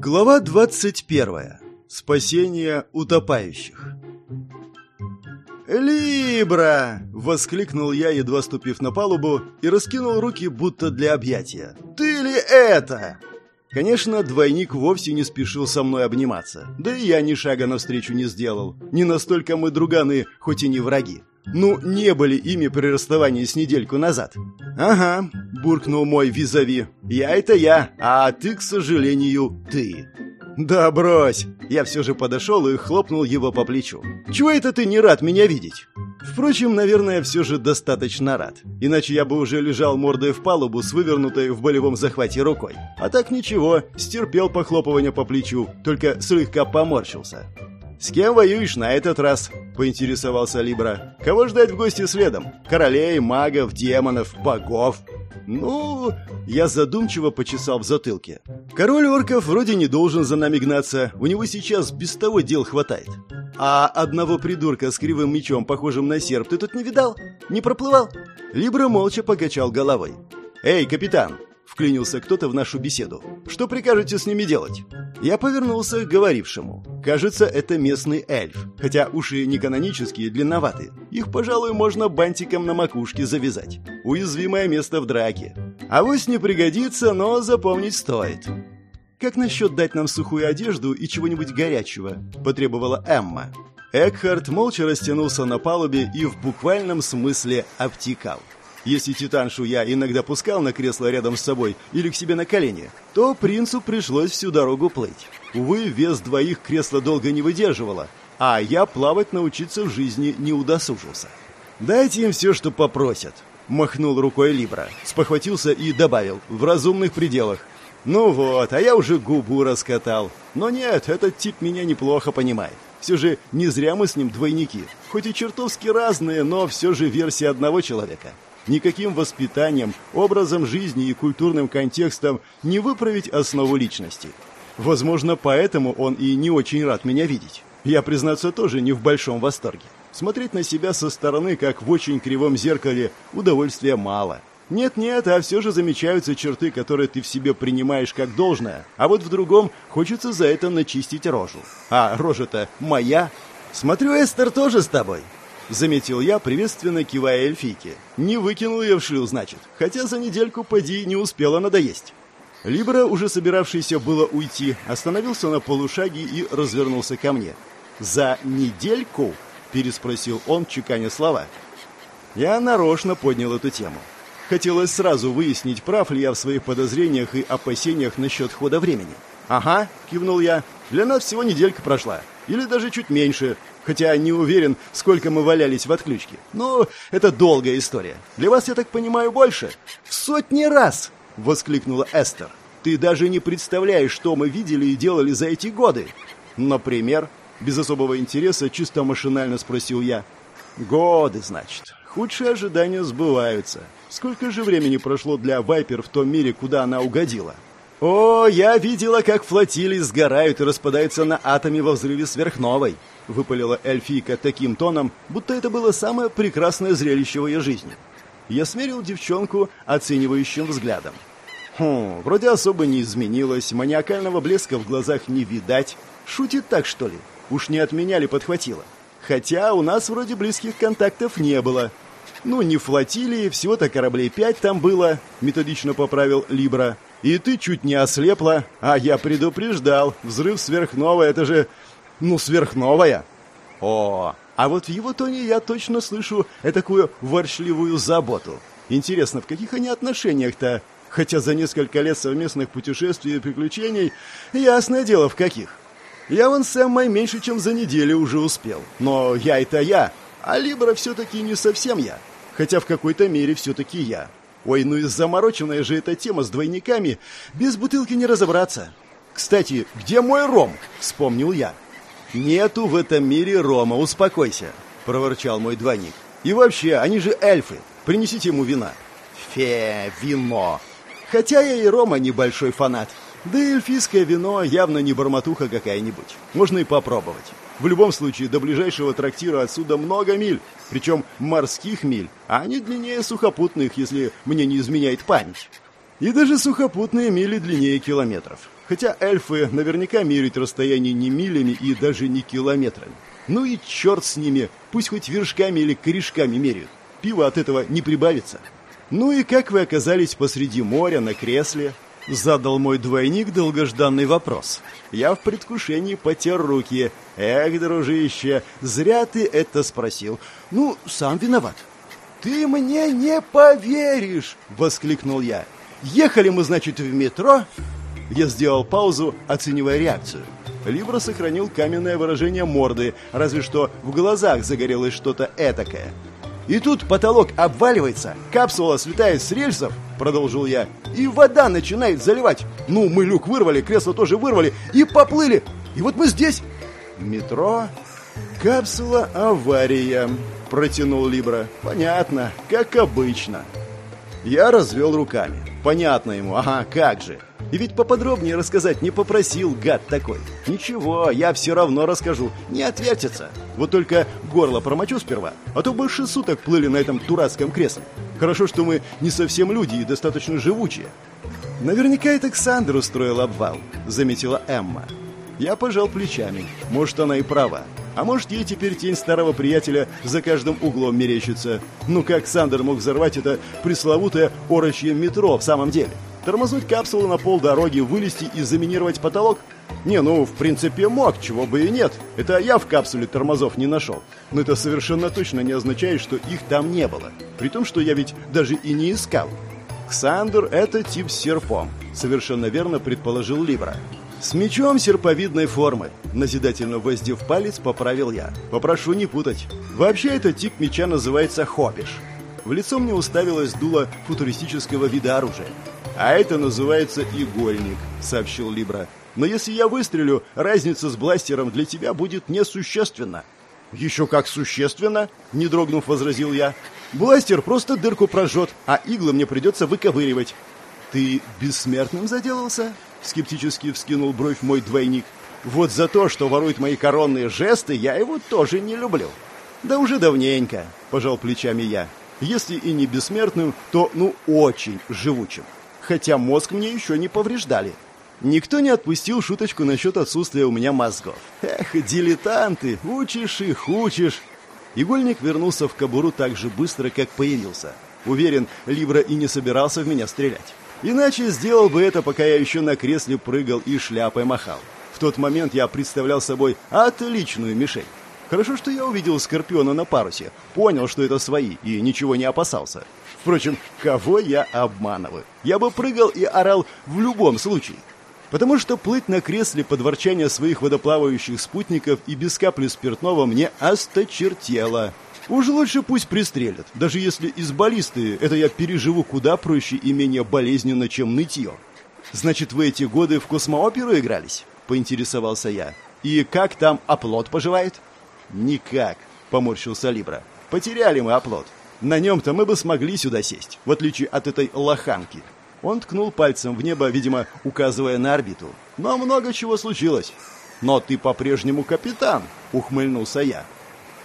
Глава 21. Спасение утопающих. «Либра!» — воскликнул я, едва ступив на палубу, и раскинул руки, будто для объятия. «Ты ли это?» Конечно, двойник вовсе не спешил со мной обниматься. Да и я ни шага навстречу не сделал. Не настолько мы друганы, хоть и не враги. Ну, не были ими при расставании с недельку назад. «Ага», — буркнул мой визави. «Я — это я, а ты, к сожалению, ты». «Да брось!» Я все же подошел и хлопнул его по плечу. «Чего это ты не рад меня видеть?» Впрочем, наверное, все же достаточно рад. Иначе я бы уже лежал мордой в палубу с вывернутой в болевом захвате рукой. А так ничего, стерпел похлопывание по плечу, только слегка поморщился. «С кем воюешь на этот раз?» – поинтересовался Либра. «Кого ждать в гости следом? Королей, магов, демонов, богов?» «Ну...» Я задумчиво почесал в затылке. «Король орков вроде не должен за нами гнаться, у него сейчас без того дел хватает. А одного придурка с кривым мечом, похожим на серп, ты тут не видал? Не проплывал?» Либра молча покачал головой. «Эй, капитан!» — вклинился кто-то в нашу беседу. «Что прикажете с ними делать?» Я повернулся к говорившему. Кажется, это местный эльф, хотя уши не канонические, длинноваты. Их, пожалуй, можно бантиком на макушке завязать. Уязвимое место в драке. А вось не пригодится, но запомнить стоит. «Как насчет дать нам сухую одежду и чего-нибудь горячего?» – потребовала Эмма. Экхард молча растянулся на палубе и в буквальном смысле обтекал. Если Титаншу я иногда пускал на кресло рядом с собой или к себе на колени, то принцу пришлось всю дорогу плыть. Увы, вес двоих кресло долго не выдерживало, а я плавать научиться в жизни не удосужился. «Дайте им все, что попросят», — махнул рукой Либра, спохватился и добавил, в разумных пределах. «Ну вот, а я уже губу раскатал. Но нет, этот тип меня неплохо понимает. Все же не зря мы с ним двойники. Хоть и чертовски разные, но все же версия одного человека. Никаким воспитанием, образом жизни и культурным контекстом не выправить основу личности. Возможно, поэтому он и не очень рад меня видеть. Я, признаться, тоже не в большом восторге. Смотреть на себя со стороны, как в очень кривом зеркале, удовольствия мало. Нет-нет, а все же замечаются черты, которые ты в себе принимаешь как должное, а вот в другом хочется за это начистить рожу. А рожа-то моя. Смотрю, Эстер тоже с тобой. Заметил я, приветственно кивая эльфийке. Не выкинул ее в шлюз, значит. Хотя за недельку поди не успела надоесть. Либра, уже собиравшийся было уйти, остановился на полушаге и развернулся ко мне. «За недельку?» – переспросил он, чеканя слова. Я нарочно поднял эту тему. Хотелось сразу выяснить, прав ли я в своих подозрениях и опасениях насчет хода времени. «Ага», – кивнул я, – «для нас всего неделька прошла. Или даже чуть меньше хотя не уверен, сколько мы валялись в отключке. Но это долгая история. Для вас, я так понимаю, больше? В сотни раз!» — воскликнула Эстер. «Ты даже не представляешь, что мы видели и делали за эти годы!» «Например?» — без особого интереса, чисто машинально спросил я. «Годы, значит. Худшие ожидания сбываются. Сколько же времени прошло для Вайпер в том мире, куда она угодила?» «О, я видела, как флотилии сгорают и распадаются на атоме во взрыве сверхновой выпалила эльфийка таким тоном, будто это было самое прекрасное зрелище в ее жизни. Я смерил девчонку оценивающим взглядом. Хм, вроде особо не изменилось, маниакального блеска в глазах не видать. Шутит так, что ли? Уж не от меня ли подхватило? Хотя у нас вроде близких контактов не было. Ну, не флотилии, всего-то кораблей пять там было, методично поправил Либра. И ты чуть не ослепла, а я предупреждал. Взрыв сверхновой, это же ну, сверхновая. О, а вот в его тоне я точно слышу такую ворчливую заботу. Интересно, в каких они отношениях-то? Хотя за несколько лет совместных путешествий и приключений, ясное дело, в каких. Я вон с Эммой меньше, чем за неделю уже успел. Но я это я, а Либра все-таки не совсем я. Хотя в какой-то мере все-таки я. Ой, ну и замороченная же эта тема с двойниками, без бутылки не разобраться. Кстати, где мой ром? Вспомнил я. «Нету в этом мире Рома, успокойся», — проворчал мой двойник. «И вообще, они же эльфы. Принесите ему вина». «Фе, вино». Хотя я и Рома небольшой фанат. Да и эльфийское вино явно не бормотуха какая-нибудь. Можно и попробовать. В любом случае, до ближайшего трактира отсюда много миль, причем морских миль, а они длиннее сухопутных, если мне не изменяет память. И даже сухопутные мили длиннее километров. Хотя эльфы наверняка меряют расстояние не милями и даже не километрами. Ну и черт с ними, пусть хоть вершками или корешками меряют. Пиво от этого не прибавится. Ну и как вы оказались посреди моря на кресле? Задал мой двойник долгожданный вопрос. Я в предвкушении потер руки. Эх, дружище, зря ты это спросил. Ну, сам виноват. «Ты мне не поверишь!» — воскликнул я. «Ехали мы, значит, в метро?» Я сделал паузу, оценивая реакцию. Либра сохранил каменное выражение морды, разве что в глазах загорелось что-то этакое. «И тут потолок обваливается, капсула слетает с рельсов», — продолжил я, «и вода начинает заливать. Ну, мы люк вырвали, кресло тоже вырвали, и поплыли. И вот мы здесь». «Метро? Капсула авария», — протянул Либра. «Понятно, как обычно». Я развел руками. Понятно ему, ага, как же. И ведь поподробнее рассказать не попросил, гад такой. Ничего, я все равно расскажу, не отвертится. Вот только горло промочу сперва, а то больше суток плыли на этом дурацком кресле. Хорошо, что мы не совсем люди и достаточно живучие. Наверняка это Ксандр устроил обвал, заметила Эмма. Я пожал плечами. Может, она и права. А может, ей теперь тень старого приятеля за каждым углом мерещится. Ну как Сандер мог взорвать это пресловутое орочье метро в самом деле? Тормознуть капсулу на полдороги, вылезти и заминировать потолок? Не, ну, в принципе, мог, чего бы и нет. Это я в капсуле тормозов не нашел. Но это совершенно точно не означает, что их там не было. При том, что я ведь даже и не искал. Ксандр — это тип с серпом. Совершенно верно предположил Либра. «С мечом серповидной формы», — назидательно воздев палец, поправил я. «Попрошу не путать. Вообще этот тип меча называется хопиш». В лицо мне уставилось дуло футуристического вида оружия. «А это называется игольник», — сообщил Либра. «Но если я выстрелю, разница с бластером для тебя будет несущественна». «Еще как существенно!» — не дрогнув, возразил я. «Бластер просто дырку прожжет, а иглы мне придется выковыривать». «Ты бессмертным заделался?» — скептически вскинул бровь мой двойник. «Вот за то, что ворует мои коронные жесты, я его тоже не люблю». «Да уже давненько», — пожал плечами я. «Если и не бессмертным, то, ну, очень живучим. Хотя мозг мне еще не повреждали». Никто не отпустил шуточку насчет отсутствия у меня мозгов. Эх, дилетанты, учишь их, учишь. Игольник вернулся в кобуру так же быстро, как появился. Уверен, Либра и не собирался в меня стрелять. Иначе сделал бы это, пока я еще на кресле прыгал и шляпой махал. В тот момент я представлял собой отличную мишень. Хорошо, что я увидел Скорпиона на парусе, понял, что это свои, и ничего не опасался. Впрочем, кого я обманываю? Я бы прыгал и орал в любом случае. Потому что плыть на кресле под ворчание своих водоплавающих спутников и без капли спиртного мне осточертело. Уж лучше пусть пристрелят, даже если из баллисты это я переживу куда проще и менее болезненно, чем нытье. Значит, вы эти годы в космооперу игрались? Поинтересовался я. И как там оплот поживает? Никак, поморщился Либра. Потеряли мы оплот. На нем-то мы бы смогли сюда сесть, в отличие от этой лоханки. Он ткнул пальцем в небо, видимо, указывая на орбиту. Но много чего случилось. Но ты по-прежнему капитан, ухмыльнулся я.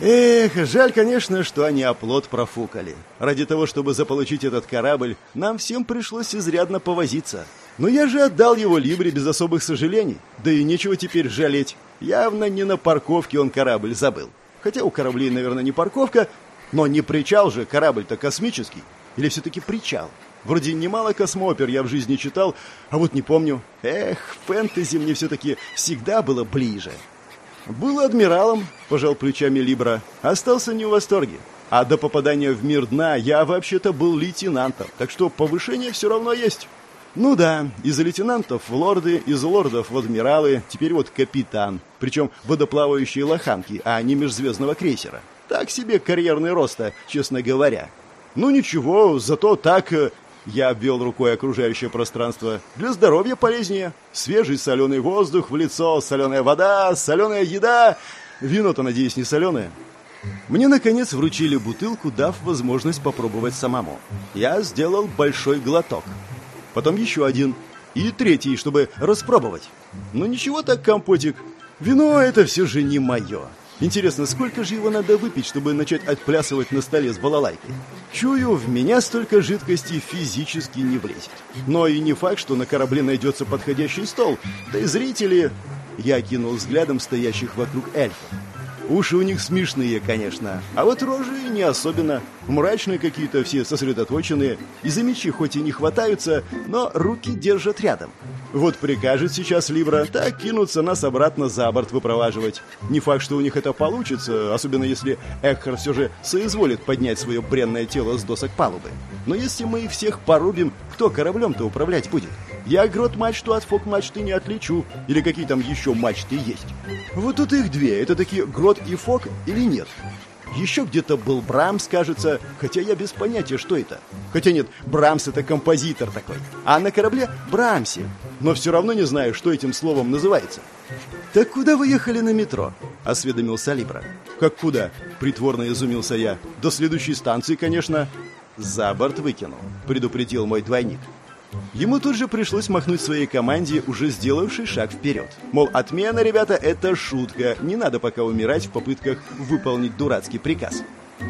Эх, жаль, конечно, что они оплот профукали. Ради того, чтобы заполучить этот корабль, нам всем пришлось изрядно повозиться. Но я же отдал его Либре без особых сожалений. Да и нечего теперь жалеть. Явно не на парковке он корабль забыл. Хотя у кораблей, наверное, не парковка, но не причал же, корабль-то космический. Или все-таки причал? Вроде немало космопер я в жизни читал, а вот не помню. Эх, фэнтези мне все-таки всегда было ближе. «Был адмиралом», — пожал плечами Либра. «Остался не в восторге. А до попадания в мир дна я вообще-то был лейтенантом, так что повышение все равно есть». «Ну да, из лейтенантов в лорды, из лордов в адмиралы, теперь вот капитан. Причем водоплавающие лоханки, а не межзвездного крейсера. Так себе карьерный роста, честно говоря. Ну ничего, зато так э, я обвел рукой окружающее пространство. Для здоровья полезнее. Свежий соленый воздух в лицо, соленая вода, соленая еда. Вино-то, надеюсь, не соленое. Мне, наконец, вручили бутылку, дав возможность попробовать самому. Я сделал большой глоток. Потом еще один. И третий, чтобы распробовать. Но ничего так, компотик. Вино — это все же не мое. Интересно, сколько же его надо выпить, чтобы начать отплясывать на столе с балалайкой? Чую, в меня столько жидкости физически не влезет. Но и не факт, что на корабле найдется подходящий стол. Да и зрители... Я кинул взглядом стоящих вокруг эльфов. Уши у них смешные, конечно, а вот рожи не особенно. Мрачные какие-то, все сосредоточенные. И за мечи хоть и не хватаются, но руки держат рядом. Вот прикажет сейчас Либра, так кинуться нас обратно за борт выпроваживать. Не факт, что у них это получится, особенно если Экхар все же соизволит поднять свое бренное тело с досок палубы. Но если мы их всех порубим, кто кораблем-то управлять будет? Я грот мачту от фок мачты не отличу. Или какие там еще мачты есть. Вот тут их две. Это такие грот и фок или нет? Еще где-то был Брамс, кажется, хотя я без понятия, что это. Хотя нет, Брамс это композитор такой. А на корабле Брамси. Но все равно не знаю, что этим словом называется. «Так куда вы ехали на метро?» – осведомился Либра. «Как куда?» – притворно изумился я. «До следующей станции, конечно». «За борт выкинул», – предупредил мой двойник. Ему тут же пришлось махнуть своей команде, уже сделавшей шаг вперед. Мол, отмена, ребята, это шутка, не надо пока умирать в попытках выполнить дурацкий приказ.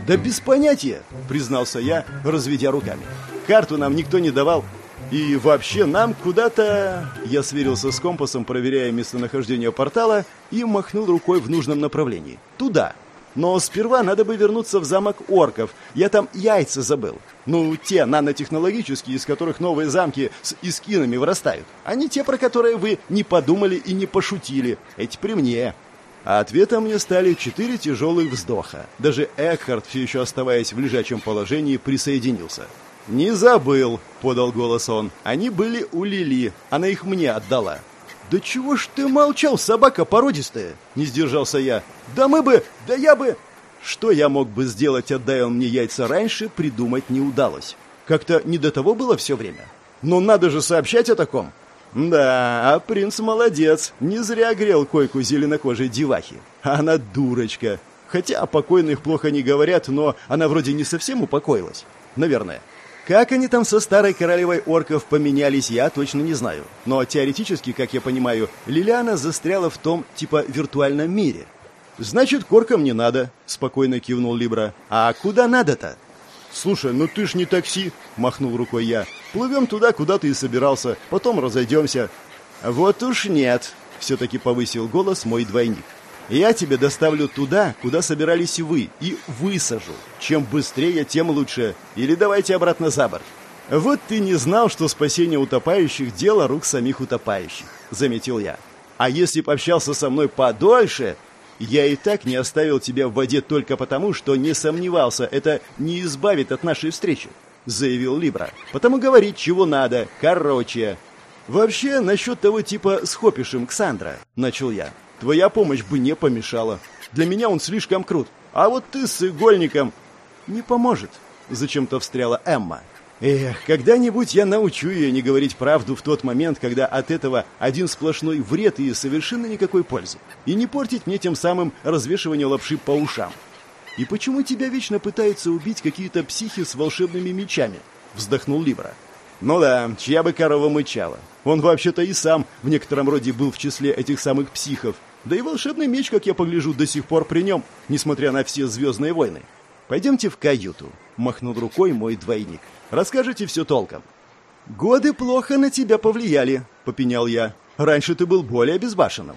«Да без понятия», — признался я, разведя руками. «Карту нам никто не давал, и вообще нам куда-то...» Я сверился с компасом, проверяя местонахождение портала, и махнул рукой в нужном направлении. «Туда». Но сперва надо бы вернуться в замок орков. Я там яйца забыл. Ну, те нанотехнологические, из которых новые замки с искинами вырастают. Не те, про которые вы не подумали и не пошутили. Эти при мне. А ответом мне стали четыре тяжелых вздоха. Даже Экхард, все еще оставаясь в лежачем положении, присоединился. «Не забыл», — подал голос он. «Они были у Лили. Она их мне отдала». «Да чего ж ты молчал, собака породистая?» — не сдержался я. «Да мы бы... Да я бы...» Что я мог бы сделать, отдая он мне яйца раньше, придумать не удалось. Как-то не до того было все время. Но надо же сообщать о таком. Да, а принц молодец. Не зря грел койку зеленокожей девахи. Она дурочка. Хотя о покойных плохо не говорят, но она вроде не совсем упокоилась. Наверное. Как они там со старой королевой орков поменялись, я точно не знаю. Но теоретически, как я понимаю, Лилиана застряла в том, типа, виртуальном мире. «Значит, коркам не надо», — спокойно кивнул Либра. «А куда надо-то?» «Слушай, ну ты ж не такси», — махнул рукой я. «Плывем туда, куда ты и собирался, потом разойдемся». «Вот уж нет», — все-таки повысил голос мой двойник. Я тебе доставлю туда, куда собирались вы, и высажу. Чем быстрее, тем лучше. Или давайте обратно за борт. Вот ты не знал, что спасение утопающих – дело рук самих утопающих, заметил я. А если б общался со мной подольше, я и так не оставил тебя в воде только потому, что не сомневался, это не избавит от нашей встречи, заявил Либра. Потому говорить, чего надо, короче. Вообще, насчет того типа с Хопишем Ксандра, начал я. Твоя помощь бы не помешала. Для меня он слишком крут. А вот ты с игольником... Не поможет. Зачем-то встряла Эмма. Эх, когда-нибудь я научу ее не говорить правду в тот момент, когда от этого один сплошной вред и совершенно никакой пользы. И не портить мне тем самым развешивание лапши по ушам. И почему тебя вечно пытаются убить какие-то психи с волшебными мечами? Вздохнул Либра. Ну да, чья бы корова мычала. Он вообще-то и сам в некотором роде был в числе этих самых психов. Да и волшебный меч, как я погляжу, до сих пор при нем, несмотря на все звездные войны. Пойдемте в каюту, махнул рукой мой двойник. Расскажите все толком. Годы плохо на тебя повлияли, попенял я. Раньше ты был более безбашенным.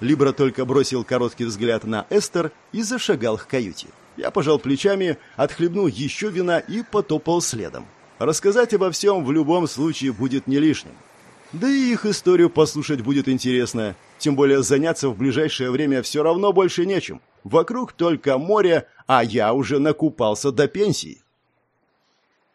Либра только бросил короткий взгляд на Эстер и зашагал к каюте. Я пожал плечами, отхлебнул еще вина и потопал следом. Рассказать обо всем в любом случае будет не лишним. Да и их историю послушать будет интересно. Тем более заняться в ближайшее время все равно больше нечем. Вокруг только море, а я уже накупался до пенсии.